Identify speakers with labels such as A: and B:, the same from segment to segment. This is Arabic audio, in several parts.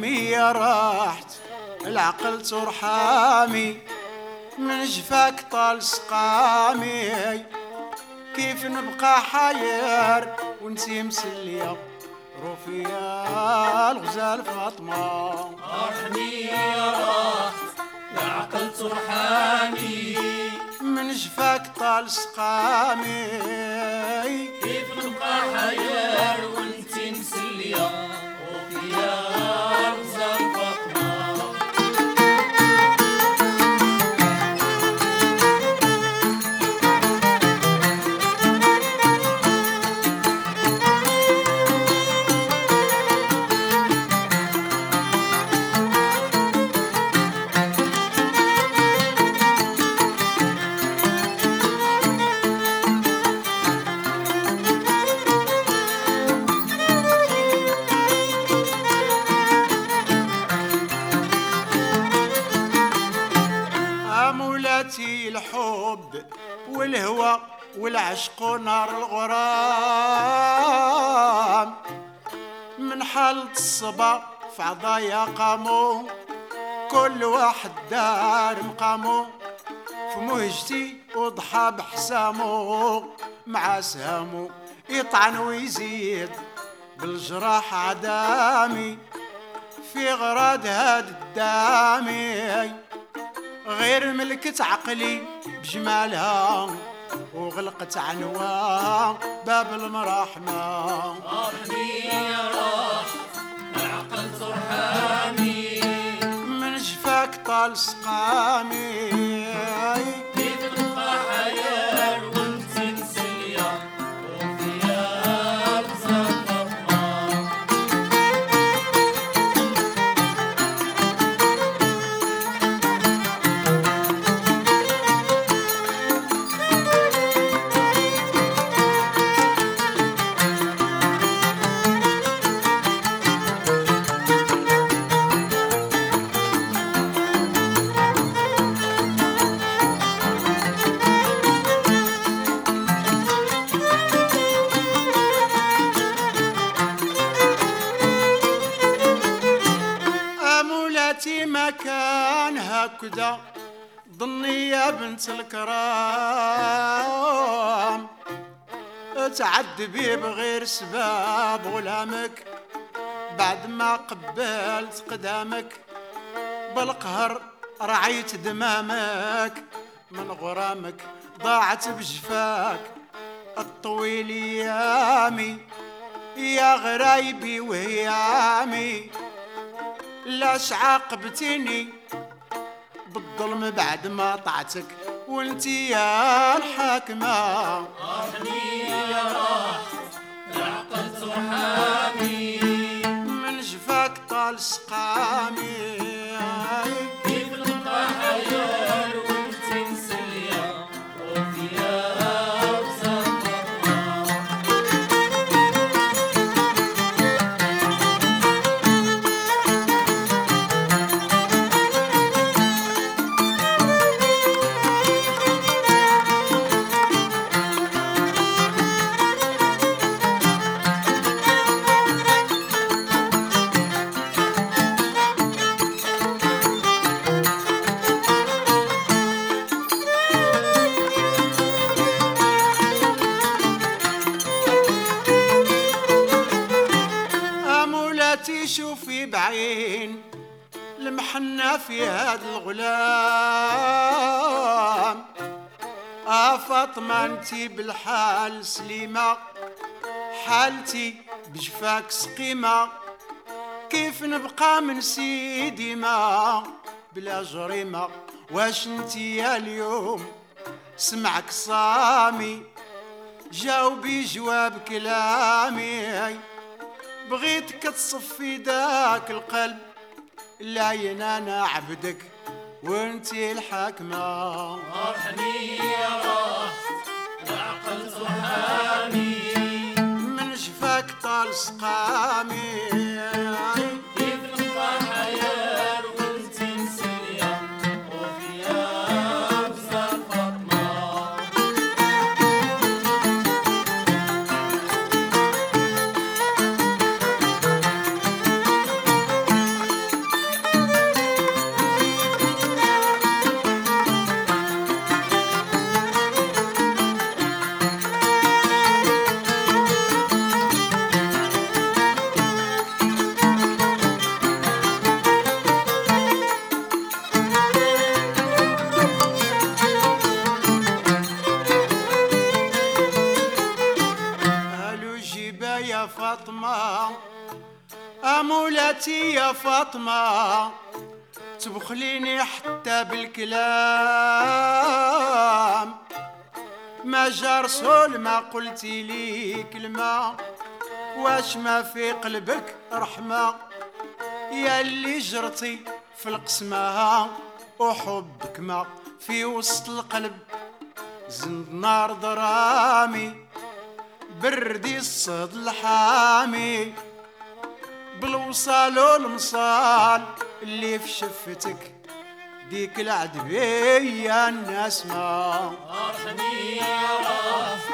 A: ارحمي راحت العقل ترحامي من جفاك طال سقامي. كيف نبقى حير وانتي مسلية روفيا الغزال فاطمة.
B: ارحمي يا راحت العقل ترحامي
A: من جفاك طال سقامي.
B: كيف نبقى حير وانتي مسلية.
A: والعشق ونار الغرام. من حالة الصبا في عضايا قامو كل واحد دار مقامو في مهجتي وضحى بحسامو مع سهامو يطعن ويزيد بالجراح عدامي. في غراد هاد الدامي غير ملكت عقلي بجمالها. وغلقت عنوان باب المراحمة.
B: ارحمي يا راحت العقل ترحامي
A: من جفاك طال سقامي. أمولاتي ما كان هكذا ظني يا بنت الكرام. تعذبي بغير سباب غلامك بعد ما قبلت قدامك. بالقهر رعيت دمامك من غرامك ضاعت بجفاك. الطويل ايامي يا غرايبي وهيامي. لاش عاقبتني. بالظلم بعد ما طعتك وانتي يا الحاكمة.
B: ارحمي يا فاطمة
A: انتي بالحال سليمة حالتي بجفاك سقيمة. كيف نبقى من سيدي ما بلا جريمة؟ واش انتي يا اليوم؟ سمعك صامي جاوبي جواب كلامي. بغيتك تصفي داك القلب لا ينانا عبدك. وانتي الحاكمة
B: أرحمي يا راحت العقل ترحامي
A: من جفاك طال سقامي يا فاطمة تبخليني حتى بالكلام. ما جا ما قلتي لي كلمة واش ما في قلبك رحمة؟ يا اللي جرتي في القسمة وحبك ما في وسط القلب. زند نار ضرامي بردي الصد الحامي. بالوصال والمصال اللي في شفتك ديك العدبية الناس ما.
B: أرحمي يا راس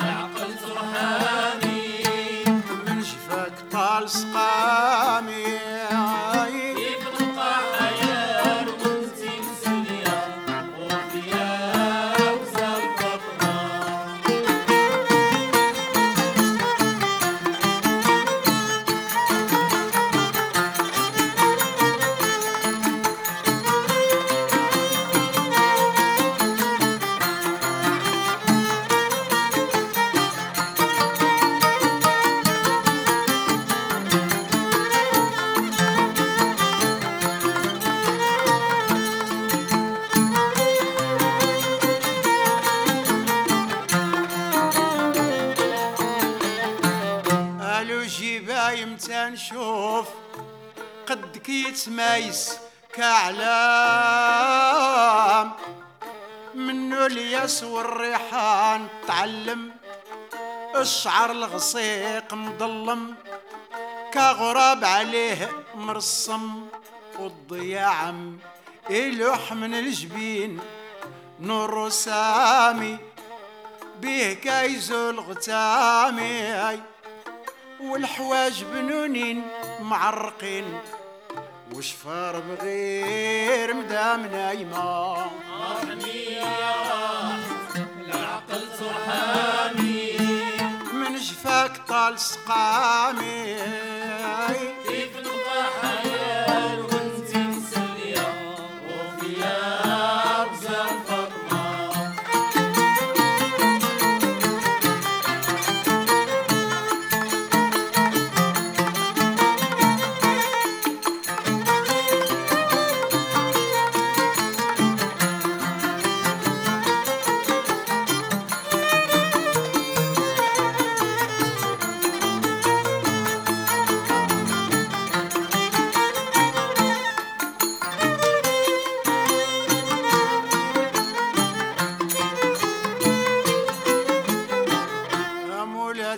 B: العقل سرحاني
A: من شفاك طال سقامي. قدك يتمايس كعلام. منو الياس والريحان تعلم؟ الشعر الغصيق مظلم. كغراب عليه مرسم والضياعم. يلوح من الجبين نور سامي بيه كايزو الغتامي. والحواج بنونين معرقين. وشفار بغير مدام نايمة؟
B: ارحمي يا العقل سرحاني
A: من شفاك طال سقامي.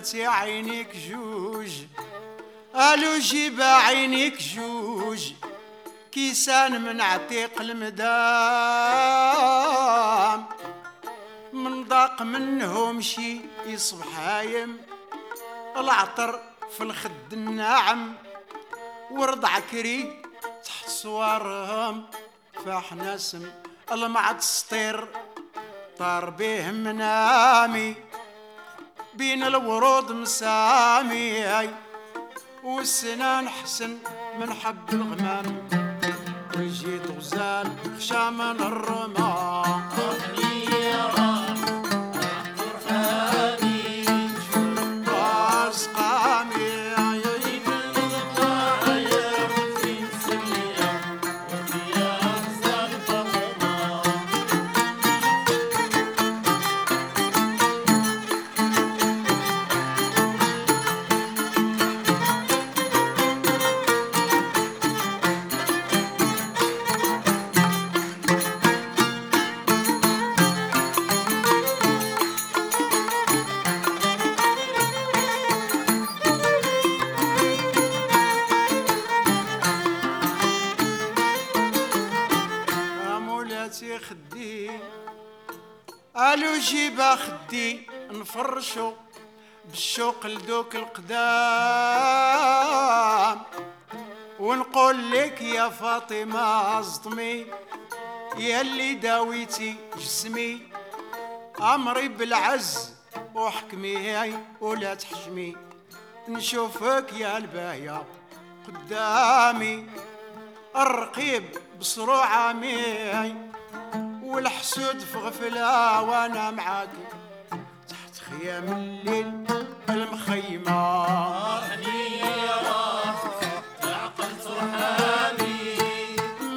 A: مولاتي عينيك جوج. قالوا جيب عينيك جوج. كيسان من عتيق المدام. من ضاق منهم شي يصبح هايم. العطر في الخد الناعم. ورد عكري تحت صوارهم. فاح نسم المعد سطير طار بيه منامي. بين الورود مسامي والسنان حسن من حب الغمام. والجيت غزال خشى من خدي نفرشو بالشوق لدوك القدام. ونقول لك يا فاطمة اصطمي يا اللي داويتي جسمي. أمري بالعز وحكمي ولا تحشمي نشوفك يا البايا قدامي. الرقيب بصروع عمي والحسود في غفلة وأنا معاك خيام الليل المخيمة.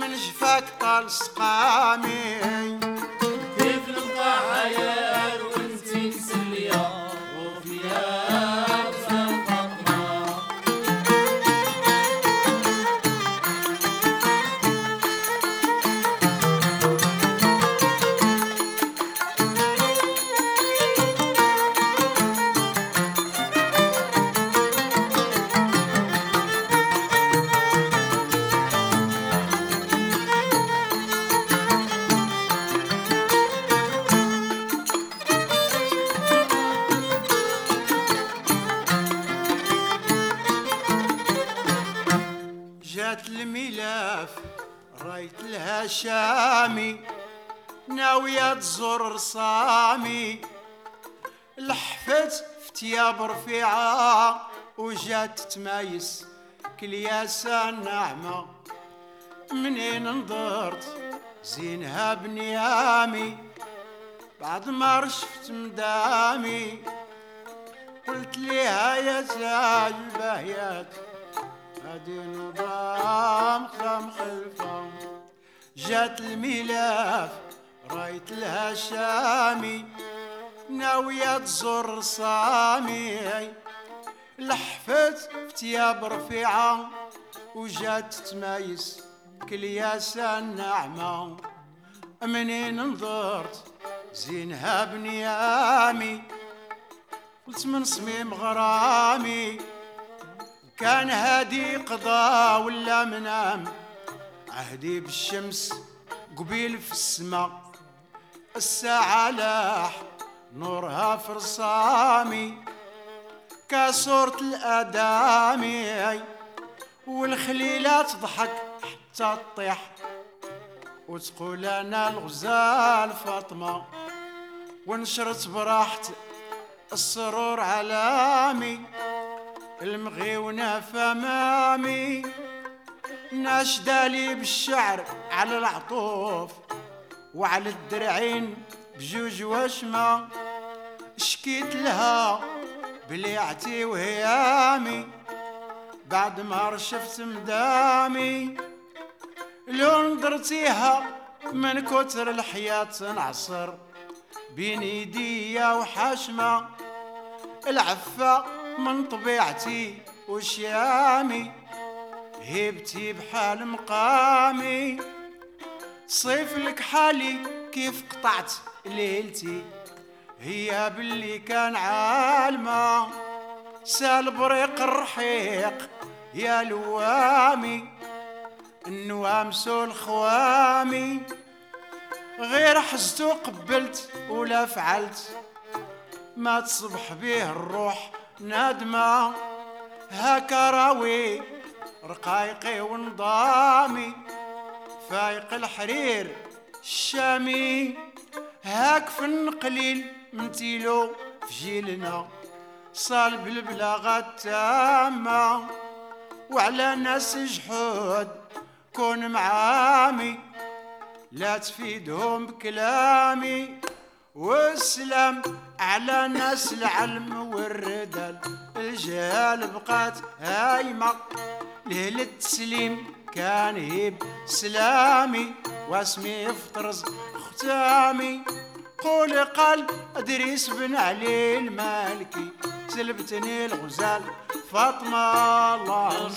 B: من جفاك طال
A: سقامي. رايت لها شامي ناوية تزور رصامي لحفت في تياب رفيعة وجات تمايس كلياسة ناعمة منين نظرت زينها بنيامي؟ بعد ما رشفت مدامي. قلت ليها يا تاج البهيات هادي نظام خم خلفة جات الملاف رايت لها شامي ناوية تزور صامي. لحفت في تياب رفيعة وجات تمايس كلياسة ناعمة منين نظرت زينها بنيامي قلت من صميم غرامي. كان هادي قضاء ولا منام عهدي بالشمس قبيل في السما. الساعة لاح نورها في رصامي. كصورة الأدامي والخليلة تضحك حتى تطيح. وتقول أنا الغزال فاطمة ونشرت براحتي السرور علامي. المغيونة فمامي ناشدة لي بالشعر على العطوف وعلى الدرعين بجوج وشمة شكيت لها بليعتي وهيامي بعد ما رشفت مدامي. لو نظرتيها من كتر الحياة نعصر بين إيديا وحشمة العفة من طبيعتي وشيامي. هيبتي بحال مقامي. صيف لك حالي كيف قطعت ليلتي. هي باللي كان عالمة سال بريق الرحيق يا لوامي. النوام سول خوامي غير حزت وقبلت ولا فعلت. ما تصبح به الروح نادمة هاكا راوي رقايقي ونضامي فايق الحرير الشامي. هاك في النقليل متيلو في جيلنا صال بالبلاغة التامة. وعلى ناس جحود كون معامي لا تفيدهم بكلامي. والسلام على ناس العلم والردل الجهال بقات هايمة. ليلة التسليم كان هيب سلامي واسمي يفطرز ختامي. قولي قال أدريس بن علي المالكي سلبتني الغزال فاطمة الله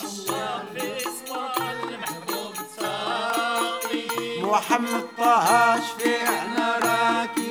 A: محمد طه شفيعنا راكي